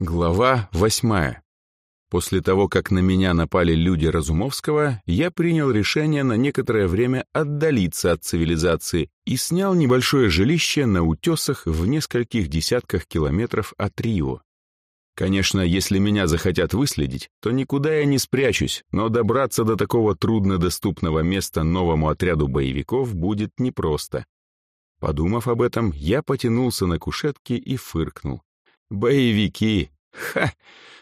Глава восьмая. После того, как на меня напали люди Разумовского, я принял решение на некоторое время отдалиться от цивилизации и снял небольшое жилище на утесах в нескольких десятках километров от Рио. Конечно, если меня захотят выследить, то никуда я не спрячусь, но добраться до такого труднодоступного места новому отряду боевиков будет непросто. Подумав об этом, я потянулся на кушетке и фыркнул. Боевики! Ха!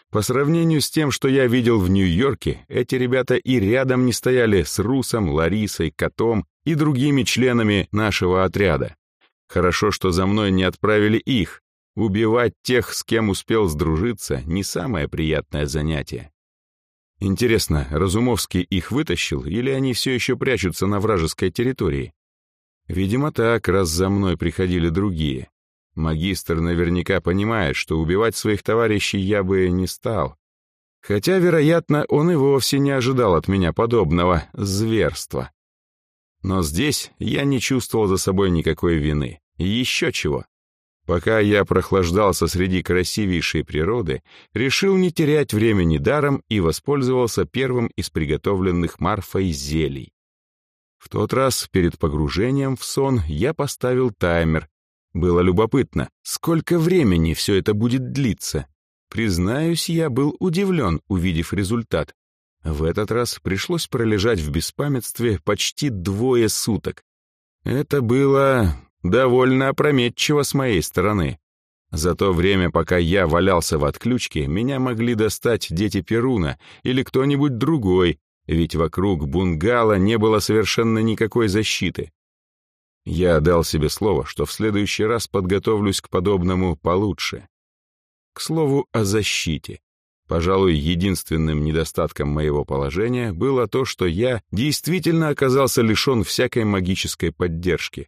По сравнению с тем, что я видел в Нью-Йорке, эти ребята и рядом не стояли с Русом, Ларисой, Котом и другими членами нашего отряда. Хорошо, что за мной не отправили их. Убивать тех, с кем успел сдружиться, не самое приятное занятие. Интересно, Разумовский их вытащил, или они все еще прячутся на вражеской территории? Видимо, так, раз за мной приходили другие. Магистр наверняка понимает, что убивать своих товарищей я бы не стал. Хотя, вероятно, он и вовсе не ожидал от меня подобного зверства. Но здесь я не чувствовал за собой никакой вины. еще чего. Пока я прохлаждался среди красивейшей природы, решил не терять времени даром и воспользовался первым из приготовленных Марфой зелий. В тот раз перед погружением в сон я поставил таймер, было любопытно, сколько времени все это будет длиться. Признаюсь, я был удивлен, увидев результат. В этот раз пришлось пролежать в беспамятстве почти двое суток. Это было довольно опрометчиво с моей стороны. За то время, пока я валялся в отключке, меня могли достать дети Перуна или кто-нибудь другой, ведь вокруг бунгало не было совершенно никакой защиты. Я дал себе слово, что в следующий раз подготовлюсь к подобному получше. К слову о защите. Пожалуй, единственным недостатком моего положения было то, что я действительно оказался лишен всякой магической поддержки.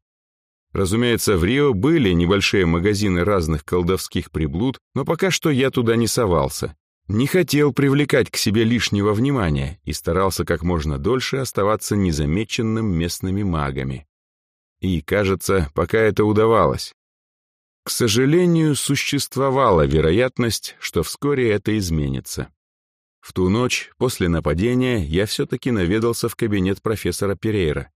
Разумеется, в Рио были небольшие магазины разных колдовских приблуд, но пока что я туда не совался. Не хотел привлекать к себе лишнего внимания и старался как можно дольше оставаться незамеченным местными магами. И, кажется, пока это удавалось. К сожалению, существовала вероятность, что вскоре это изменится. В ту ночь, после нападения, я все-таки наведался в кабинет профессора Перейра.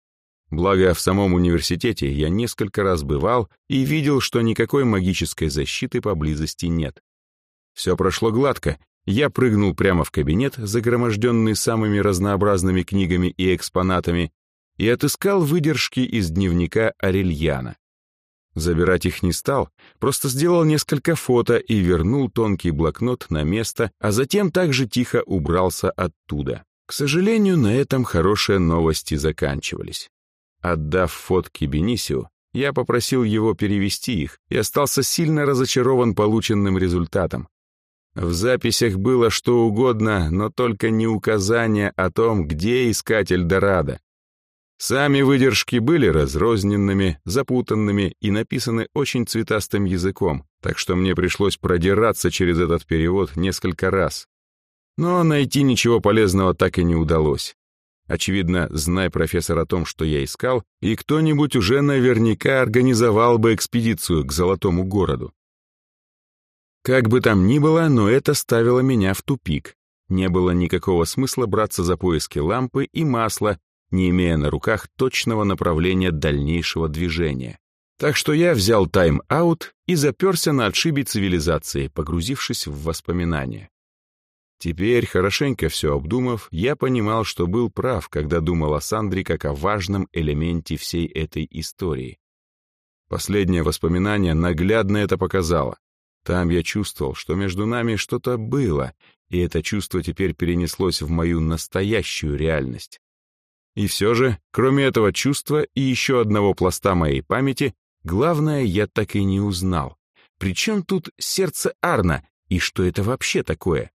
Благо, в самом университете я несколько раз бывал и видел, что никакой магической защиты поблизости нет. Все прошло гладко. Я прыгнул прямо в кабинет, загроможденный самыми разнообразными книгами и экспонатами, и отыскал выдержки из дневника Арельяна. Забирать их не стал, просто сделал несколько фото и вернул тонкий блокнот на место, а затем также тихо убрался оттуда. К сожалению, на этом хорошие новости заканчивались. Отдав фотки Бенисио, я попросил его перевести их и остался сильно разочарован полученным результатом. В записях было что угодно, но только не указание о том, где искать Эльдорадо. Сами выдержки были разрозненными, запутанными и написаны очень цветастым языком, так что мне пришлось продираться через этот перевод несколько раз. Но найти ничего полезного так и не удалось. Очевидно, зная профессор о том, что я искал, и кто-нибудь уже наверняка организовал бы экспедицию к Золотому городу. Как бы там ни было, но это ставило меня в тупик. Не было никакого смысла браться за поиски лампы и масла, не имея на руках точного направления дальнейшего движения. Так что я взял тайм-аут и заперся на отшибе цивилизации, погрузившись в воспоминания. Теперь, хорошенько все обдумав, я понимал, что был прав, когда думал о Сандре как о важном элементе всей этой истории. Последнее воспоминание наглядно это показало. Там я чувствовал, что между нами что-то было, и это чувство теперь перенеслось в мою настоящую реальность. И все же, кроме этого чувства и еще одного пласта моей памяти, главное я так и не узнал. Причем тут сердце Арна, и что это вообще такое?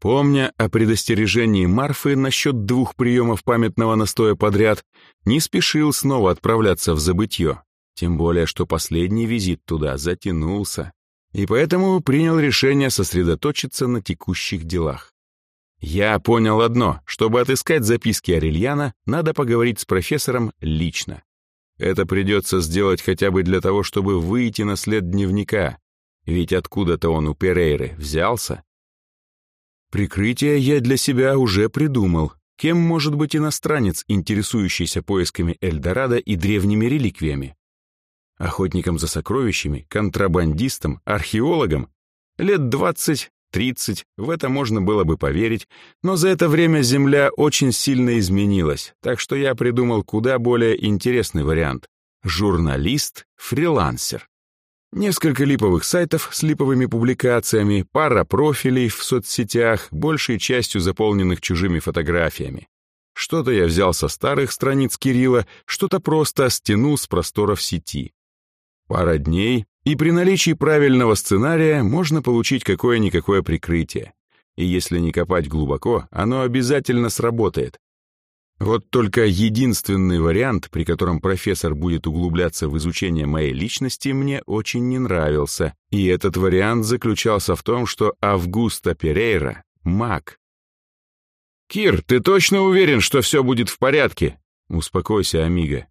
Помня о предостережении Марфы насчет двух приемов памятного настоя подряд, не спешил снова отправляться в забытье, тем более что последний визит туда затянулся, и поэтому принял решение сосредоточиться на текущих делах. Я понял одно. Чтобы отыскать записки Арельяна, надо поговорить с профессором лично. Это придется сделать хотя бы для того, чтобы выйти на след дневника. ведь откуда-то он у Перейры взялся. Прикрытие я для себя уже придумал. Кем может быть иностранец, интересующийся поисками Эльдорадо и древними реликвиями? Охотником за сокровищами, контрабандистом, археологом? Лет двадцать, тридцать, в это можно было бы поверить, но за это время Земля очень сильно изменилась, так что я придумал куда более интересный вариант. Журналист-фрилансер. Несколько липовых сайтов с липовыми публикациями, пара профилей в соцсетях, большей частью заполненных чужими фотографиями. Что-то я взял со старых страниц Кирилла, что-то просто стянул с просторов сети. Пара дней, и при наличии правильного сценария можно получить какое-никакое прикрытие. И если не копать глубоко, оно обязательно сработает, вот только единственный вариант, при котором профессор будет углубляться в изучение моей личности, мне очень не нравился. И этот вариант заключался в том, что Августа Перейра — маг. «Кир, ты точно уверен, что все будет в порядке?» «Успокойся, Амиго.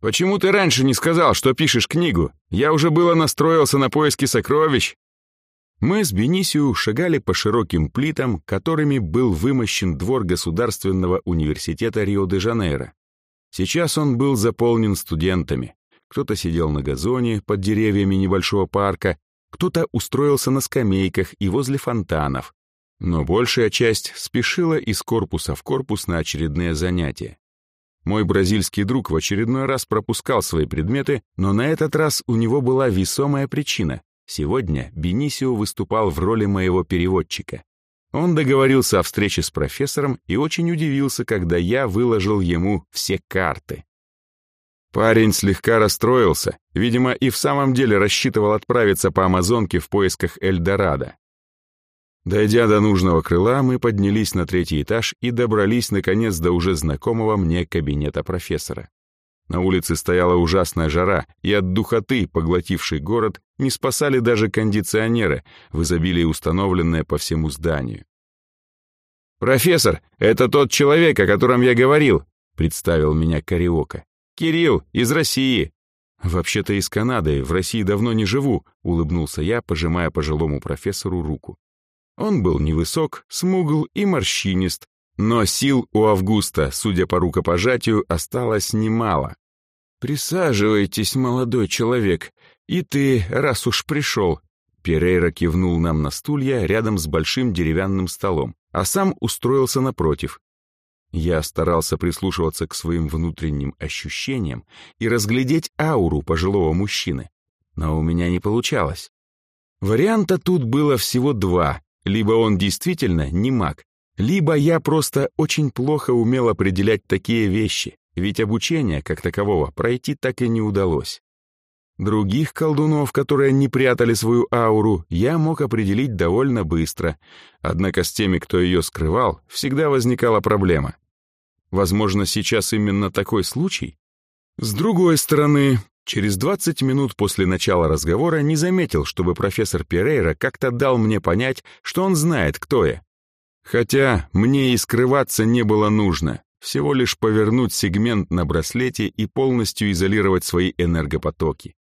«Почему ты раньше не сказал, что пишешь книгу? Я уже было настроился на поиски сокровищ». Мы с Бенисио шагали по широким плитам, которыми был вымощен двор Государственного университета Рио-де-Жанейро. Сейчас он был заполнен студентами. Кто-то сидел на газоне под деревьями небольшого парка, кто-то устроился на скамейках и возле фонтанов. Но большая часть спешила из корпуса в корпус на очередные занятия. Мой бразильский друг в очередной раз пропускал свои предметы, но на этот раз у него была весомая причина. Сегодня Бенисио выступал в роли моего переводчика. Он договорился о встрече с профессором и очень удивился, когда я выложил ему все карты. Парень слегка расстроился, видимо, и в самом деле рассчитывал отправиться по Амазонке в поисках Эльдорадо. Дойдя до нужного крыла, мы поднялись на третий этаж и добрались, наконец, до уже знакомого мне кабинета профессора. На улице стояла ужасная жара, и от духоты, поглотившей город, не спасали даже кондиционеры, в изобилии установленные по всему зданию. «Профессор, это тот человек, о котором я говорил», — представил меня Кариока. «Кирилл, из России». «Вообще-то из Канады, в России давно не живу», — улыбнулся я, пожимая пожилому профессору руку. Он был невысок, смугл и морщинист, но сил у Августа, судя по рукопожатию, осталось немало. «Присаживайтесь, молодой человек, и ты, раз уж пришел». Перейра кивнул нам на стулья рядом с большим деревянным столом, а сам устроился напротив. Я старался прислушиваться к своим внутренним ощущениям и разглядеть ауру пожилого мужчины, но у меня не получалось. Варианта тут было всего два, либо он действительно не маг, либо я просто очень плохо умел определять такие вещи, ведь обучение, как такового, пройти так и не удалось. Других колдунов, которые не прятали свою ауру, я мог определить довольно быстро, однако с теми, кто ее скрывал, всегда возникала проблема. Возможно, сейчас именно такой случай? С другой стороны, через 20 минут после начала разговора не заметил, чтобы профессор Перейра как-то дал мне понять, что он знает, кто я. Хотя мне и скрываться не было нужно, всего лишь повернуть сегмент на браслете и полностью изолировать свои энергопотоки.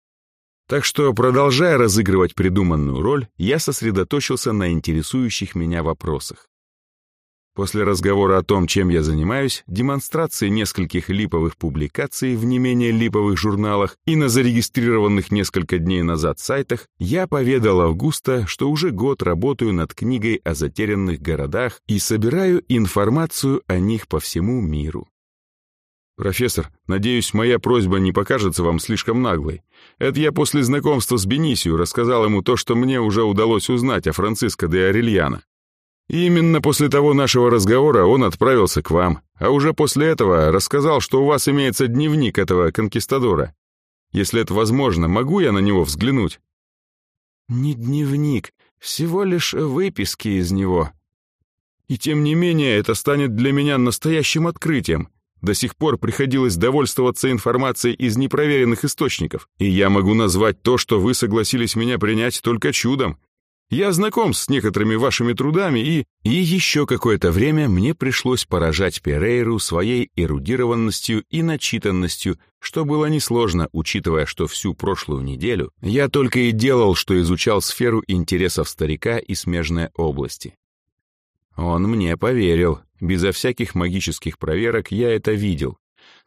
Так что, продолжая разыгрывать придуманную роль, я сосредоточился на интересующих меня вопросах. После разговора о том, чем я занимаюсь, демонстрации нескольких липовых публикаций в не менее липовых журналах и на зарегистрированных несколько дней назад сайтах, я поведал Августа, что уже год работаю над книгой о затерянных городах и собираю информацию о них по всему миру. «Профессор, надеюсь, моя просьба не покажется вам слишком наглой. Это я после знакомства с Бенисио рассказал ему то, что мне уже удалось узнать о Франциско де Орельяно. И именно после того нашего разговора он отправился к вам, а уже после этого рассказал, что у вас имеется дневник этого конкистадора. Если это возможно, могу я на него взглянуть?» «Не дневник, всего лишь выписки из него». «И тем не менее, это станет для меня настоящим открытием. До сих пор приходилось довольствоваться информацией из непроверенных источников, и я могу назвать то, что вы согласились меня принять, только чудом. Я знаком с некоторыми вашими трудами и... И еще какое-то время мне пришлось поражать Перейру своей эрудированностью и начитанностью, что было несложно, учитывая, что всю прошлую неделю я только и делал, что изучал сферу интересов старика и смежные области. Он мне поверил. Безо всяких магических проверок я это видел.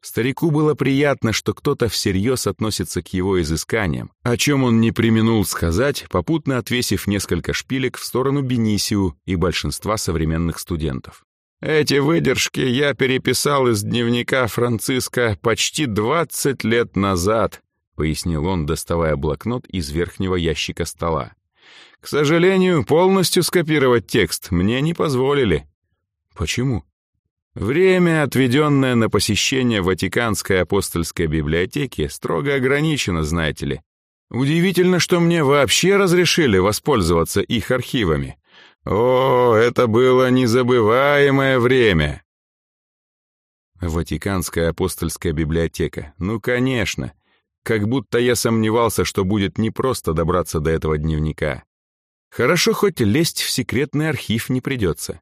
Старику было приятно, что кто-то всерьез относится к его изысканиям, о чем он не применул сказать, попутно отвесив несколько шпилек в сторону Бенисиу и большинства современных студентов. «Эти выдержки я переписал из дневника Франциска почти 20 лет назад», пояснил он, доставая блокнот из верхнего ящика стола. «К сожалению, полностью скопировать текст мне не позволили». «Почему?» Время, отведенное на посещение Ватиканской апостольской библиотеки, строго ограничено, знаете ли. Удивительно, что мне вообще разрешили воспользоваться их архивами. О, это было незабываемое время. Ватиканская апостольская библиотека. Ну, конечно. Как будто я сомневался, что будет непросто добраться до этого дневника. Хорошо, хоть лезть в секретный архив не придется.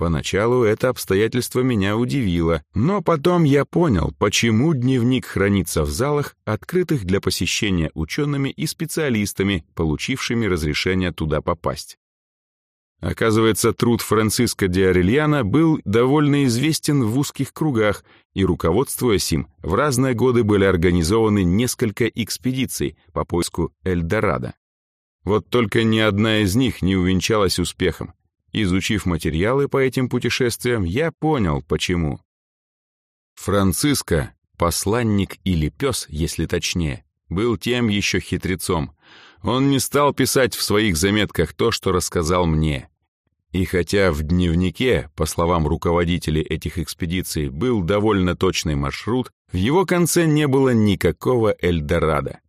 Поначалу это обстоятельство меня удивило, но потом я понял, почему дневник хранится в залах, открытых для посещения учеными и специалистами, получившими разрешение туда попасть. Оказывается, труд Франциско де Орельяна был довольно известен в узких кругах, и, руководствуясь им, в разные годы были организованы несколько экспедиций по поиску Эльдорадо. Вот только ни одна из них не увенчалась успехом. Изучив материалы по этим путешествиям, я понял, почему. Франциско, посланник или пес, если точнее, был тем еще хитрецом. Он не стал писать в своих заметках то, что рассказал мне. И хотя в дневнике, по словам руководителей этих экспедиций, был довольно точный маршрут, в его конце не было никакого Эльдорадо.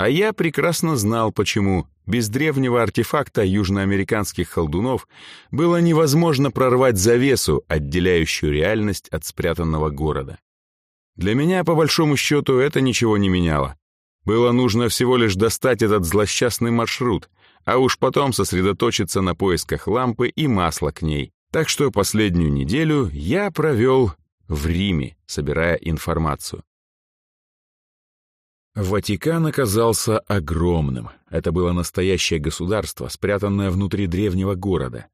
А я прекрасно знал, почему без древнего артефакта южноамериканских холдунов было невозможно прорвать завесу, отделяющую реальность от спрятанного города. Для меня, по большому счету, это ничего не меняло. Было нужно всего лишь достать этот злосчастный маршрут, а уж потом сосредоточиться на поисках лампы и масла к ней. Так что последнюю неделю я провел в Риме, собирая информацию. Ватикан оказался огромным. Это было настоящее государство, спрятанное внутри древнего города.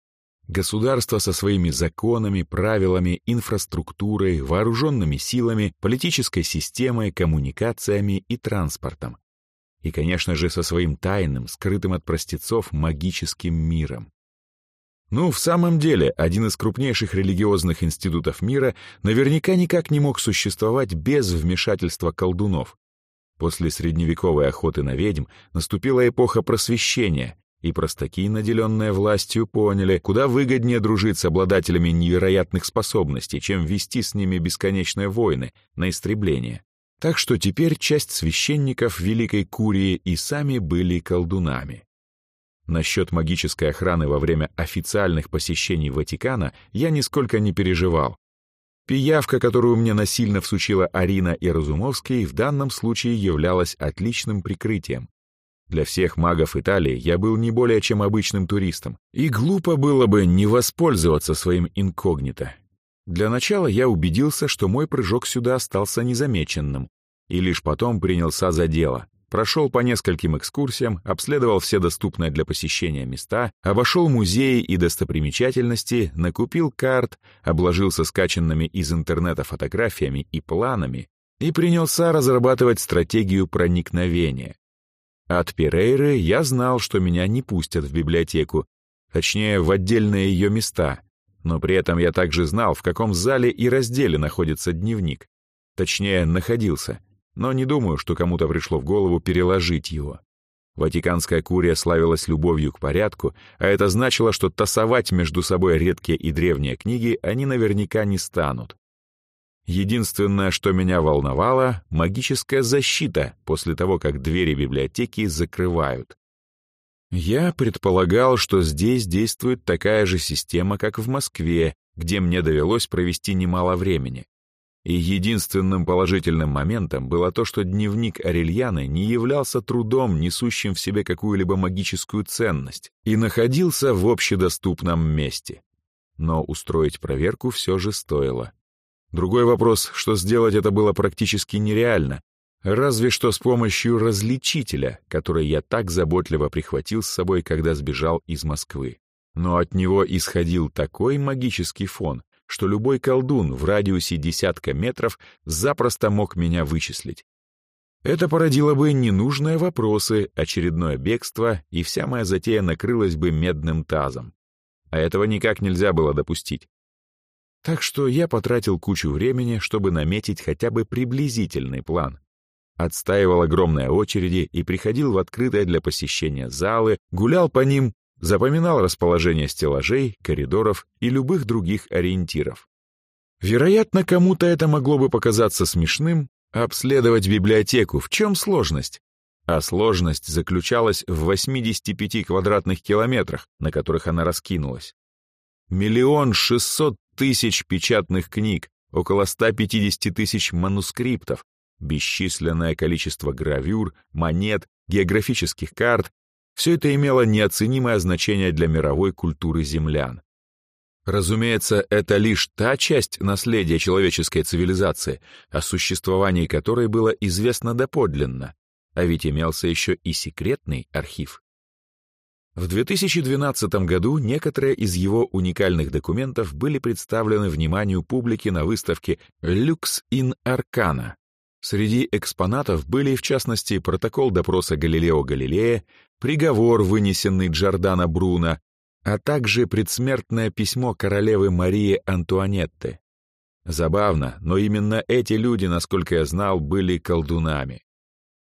Государство со своими законами, правилами, инфраструктурой, вооруженными силами, политической системой, коммуникациями и транспортом. И, конечно же, со своим тайным, скрытым от простецов, магическим миром. Ну, в самом деле, один из крупнейших религиозных институтов мира наверняка никак не мог существовать без вмешательства колдунов. После средневековой охоты на ведьм наступила эпоха просвещения, и простаки, наделенные властью, поняли, куда выгоднее дружить с обладателями невероятных способностей, чем вести с ними бесконечные войны на истребление. Так что теперь часть священников Великой Курии и сами были колдунами. Насчет магической охраны во время официальных посещений Ватикана я нисколько не переживал. Пиявка, которую мне насильно всучила Арина и Разумовский, в данном случае являлась отличным прикрытием. Для всех магов Италии я был не более чем обычным туристом, и глупо было бы не воспользоваться своим инкогнито. Для начала я убедился, что мой прыжок сюда остался незамеченным, и лишь потом принялся за дело, Прошел по нескольким экскурсиям, обследовал все доступные для посещения места, обошел музеи и достопримечательности, накупил карт, обложился скачанными из интернета фотографиями и планами и принялся разрабатывать стратегию проникновения. От Перейры я знал, что меня не пустят в библиотеку, точнее, в отдельные ее места, но при этом я также знал, в каком зале и разделе находится дневник. Точнее, находился — но не думаю, что кому-то пришло в голову переложить его. Ватиканская курия славилась любовью к порядку, а это значило, что тасовать между собой редкие и древние книги они наверняка не станут. Единственное, что меня волновало — магическая защита после того, как двери библиотеки закрывают. Я предполагал, что здесь действует такая же система, как в Москве, где мне довелось провести немало времени. И единственным положительным моментом было то, что дневник Арельяны не являлся трудом, несущим в себе какую-либо магическую ценность, и находился в общедоступном месте. Но устроить проверку все же стоило. Другой вопрос, что сделать это было практически нереально, разве что с помощью различителя, который я так заботливо прихватил с собой, когда сбежал из Москвы. Но от него исходил такой магический фон, что любой колдун в радиусе десятка метров запросто мог меня вычислить. Это породило бы ненужные вопросы, очередное бегство, и вся моя затея накрылась бы медным тазом. А этого никак нельзя было допустить. Так что я потратил кучу времени, чтобы наметить хотя бы приблизительный план. Отстаивал огромные очереди и приходил в открытые для посещения залы, гулял по ним, запоминал расположение стеллажей, коридоров и любых других ориентиров. Вероятно, кому-то это могло бы показаться смешным, обследовать библиотеку, в чем сложность? А сложность заключалась в 85 квадратных километрах, на которых она раскинулась. Миллион шестьсот тысяч печатных книг, около 150 тысяч манускриптов, бесчисленное количество гравюр, монет, географических карт, все это имело неоценимое значение для мировой культуры землян. Разумеется, это лишь та часть наследия человеческой цивилизации, о существовании которой было известно доподлинно, а ведь имелся еще и секретный архив. В 2012 году некоторые из его уникальных документов были представлены вниманию публики на выставке «Lux in Arcana», Среди экспонатов были, в частности, протокол допроса Галилео Галилея, приговор, вынесенный Джордано Бруно, а также предсмертное письмо королевы Марии Антуанетты. Забавно, но именно эти люди, насколько я знал, были колдунами.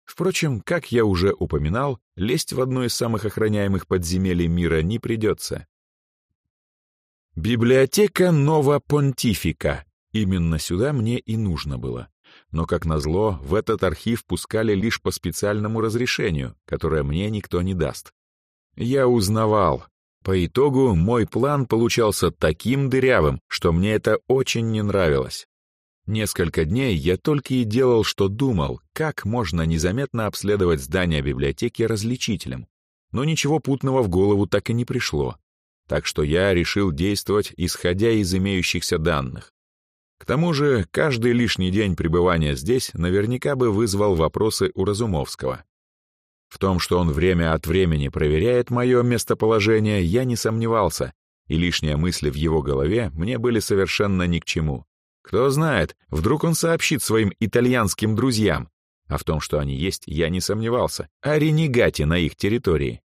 Впрочем, как я уже упоминал, лезть в одно из самых охраняемых подземелий мира не придется. Библиотека Нова Понтифика. Именно сюда мне и нужно было но, как назло, в этот архив пускали лишь по специальному разрешению, которое мне никто не даст. Я узнавал. По итогу мой план получался таким дырявым, что мне это очень не нравилось. Несколько дней я только и делал, что думал, как можно незаметно обследовать здание библиотеки различителем. Но ничего путного в голову так и не пришло. Так что я решил действовать, исходя из имеющихся данных. К тому же, каждый лишний день пребывания здесь наверняка бы вызвал вопросы у Разумовского. В том, что он время от времени проверяет мое местоположение, я не сомневался, и лишние мысли в его голове мне были совершенно ни к чему. Кто знает, вдруг он сообщит своим итальянским друзьям, а в том, что они есть, я не сомневался, о ренегате на их территории.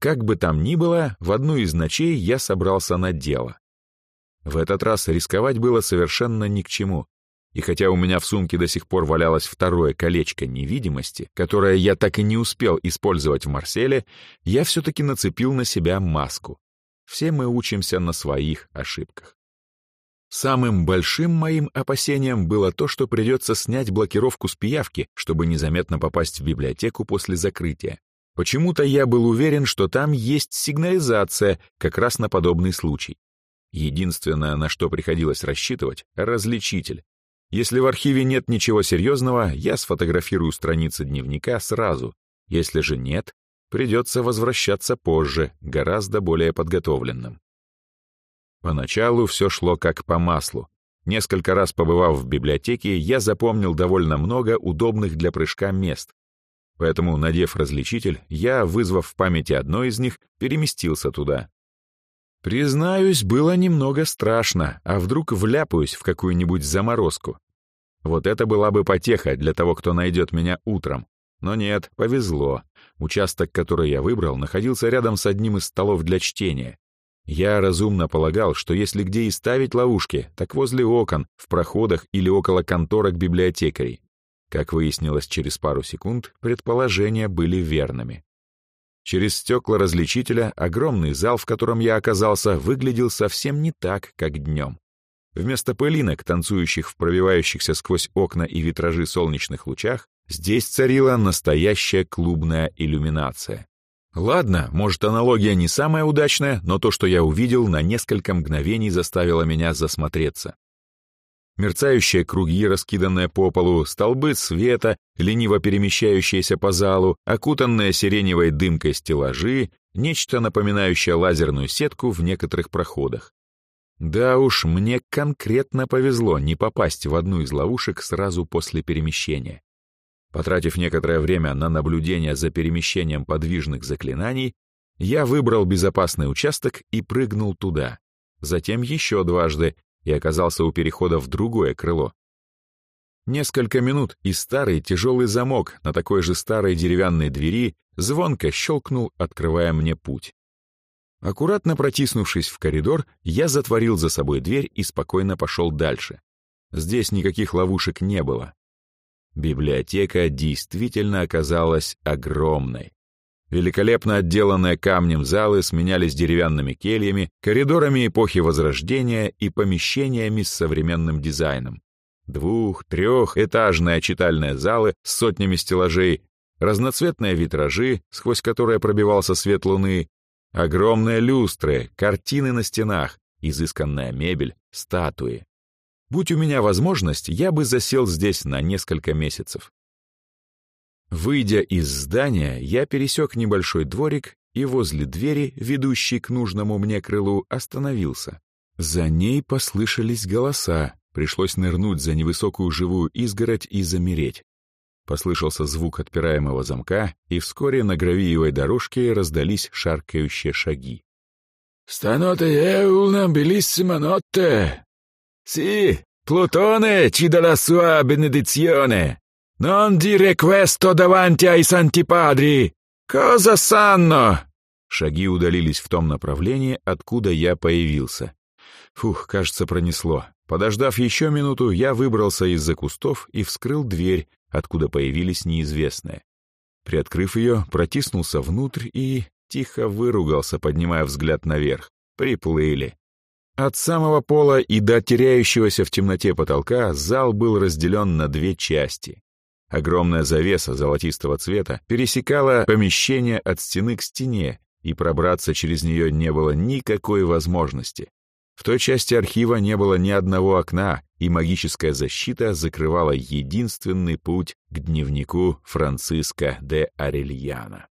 Как бы там ни было, в одну из ночей я собрался на дело. В этот раз рисковать было совершенно ни к чему. И хотя у меня в сумке до сих пор валялось второе колечко невидимости, которое я так и не успел использовать в Марселе, я все-таки нацепил на себя маску. Все мы учимся на своих ошибках. Самым большим моим опасением было то, что придется снять блокировку с пиявки, чтобы незаметно попасть в библиотеку после закрытия. Почему-то я был уверен, что там есть сигнализация как раз на подобный случай. Единственное, на что приходилось рассчитывать — различитель. Если в архиве нет ничего серьезного, я сфотографирую страницы дневника сразу. Если же нет, придется возвращаться позже, гораздо более подготовленным. Поначалу все шло как по маслу. Несколько раз побывав в библиотеке, я запомнил довольно много удобных для прыжка мест. Поэтому, надев различитель, я, вызвав в памяти одно из них, переместился туда. Признаюсь, было немного страшно, а вдруг вляпаюсь в какую-нибудь заморозку. Вот это была бы потеха для того, кто найдет меня утром. Но нет, повезло. Участок, который я выбрал, находился рядом с одним из столов для чтения. Я разумно полагал, что если где и ставить ловушки, так возле окон, в проходах или около конторок библиотекарей. Как выяснилось через пару секунд, предположения были верными. Через стекла различителя огромный зал, в котором я оказался, выглядел совсем не так, как днем. Вместо пылинок, танцующих в пробивающихся сквозь окна и витражи солнечных лучах, здесь царила настоящая клубная иллюминация. Ладно, может, аналогия не самая удачная, но то, что я увидел, на несколько мгновений заставило меня засмотреться. Мерцающие круги, раскиданные по полу, столбы света, лениво перемещающиеся по залу, окутанные сиреневой дымкой стеллажи, нечто напоминающее лазерную сетку в некоторых проходах. Да уж, мне конкретно повезло не попасть в одну из ловушек сразу после перемещения. Потратив некоторое время на наблюдение за перемещением подвижных заклинаний, я выбрал безопасный участок и прыгнул туда. Затем еще дважды и оказался у перехода в другое крыло. Несколько минут, и старый тяжелый замок на такой же старой деревянной двери звонко щелкнул, открывая мне путь. Аккуратно протиснувшись в коридор, я затворил за собой дверь и спокойно пошел дальше. Здесь никаких ловушек не было. Библиотека действительно оказалась огромной. Великолепно отделанные камнем залы сменялись деревянными кельями, коридорами эпохи Возрождения и помещениями с современным дизайном. Двух-, трехэтажные читальные залы с сотнями стеллажей, разноцветные витражи, сквозь которые пробивался свет луны, огромные люстры, картины на стенах, изысканная мебель, статуи. Будь у меня возможность, я бы засел здесь на несколько месяцев. Выйдя из здания, я пересек небольшой дворик и возле двери, ведущей к нужному мне крылу, остановился. За ней послышались голоса, пришлось нырнуть за невысокую живую изгородь и замереть. Послышался звук отпираемого замка, и вскоре на гравиевой дорожке раздались шаркающие шаги. «Станоте è una bellissima notte! Sì, Plutone ci dà la sua benedizione!» «Non dire questo davanti ai santi padri! Cosa sanno?» Шаги удалились в том направлении, откуда я появился. Фух, кажется, пронесло. Подождав еще минуту, я выбрался из-за кустов и вскрыл дверь, откуда появились неизвестные. Приоткрыв ее, протиснулся внутрь и тихо выругался, поднимая взгляд наверх. Приплыли. От самого пола и до теряющегося в темноте потолка зал был разделен на две части. Огромная завеса золотистого цвета пересекала помещение от стены к стене, и пробраться через нее не было никакой возможности. В той части архива не было ни одного окна, и магическая защита закрывала единственный путь к дневнику Франциска де Арельяна.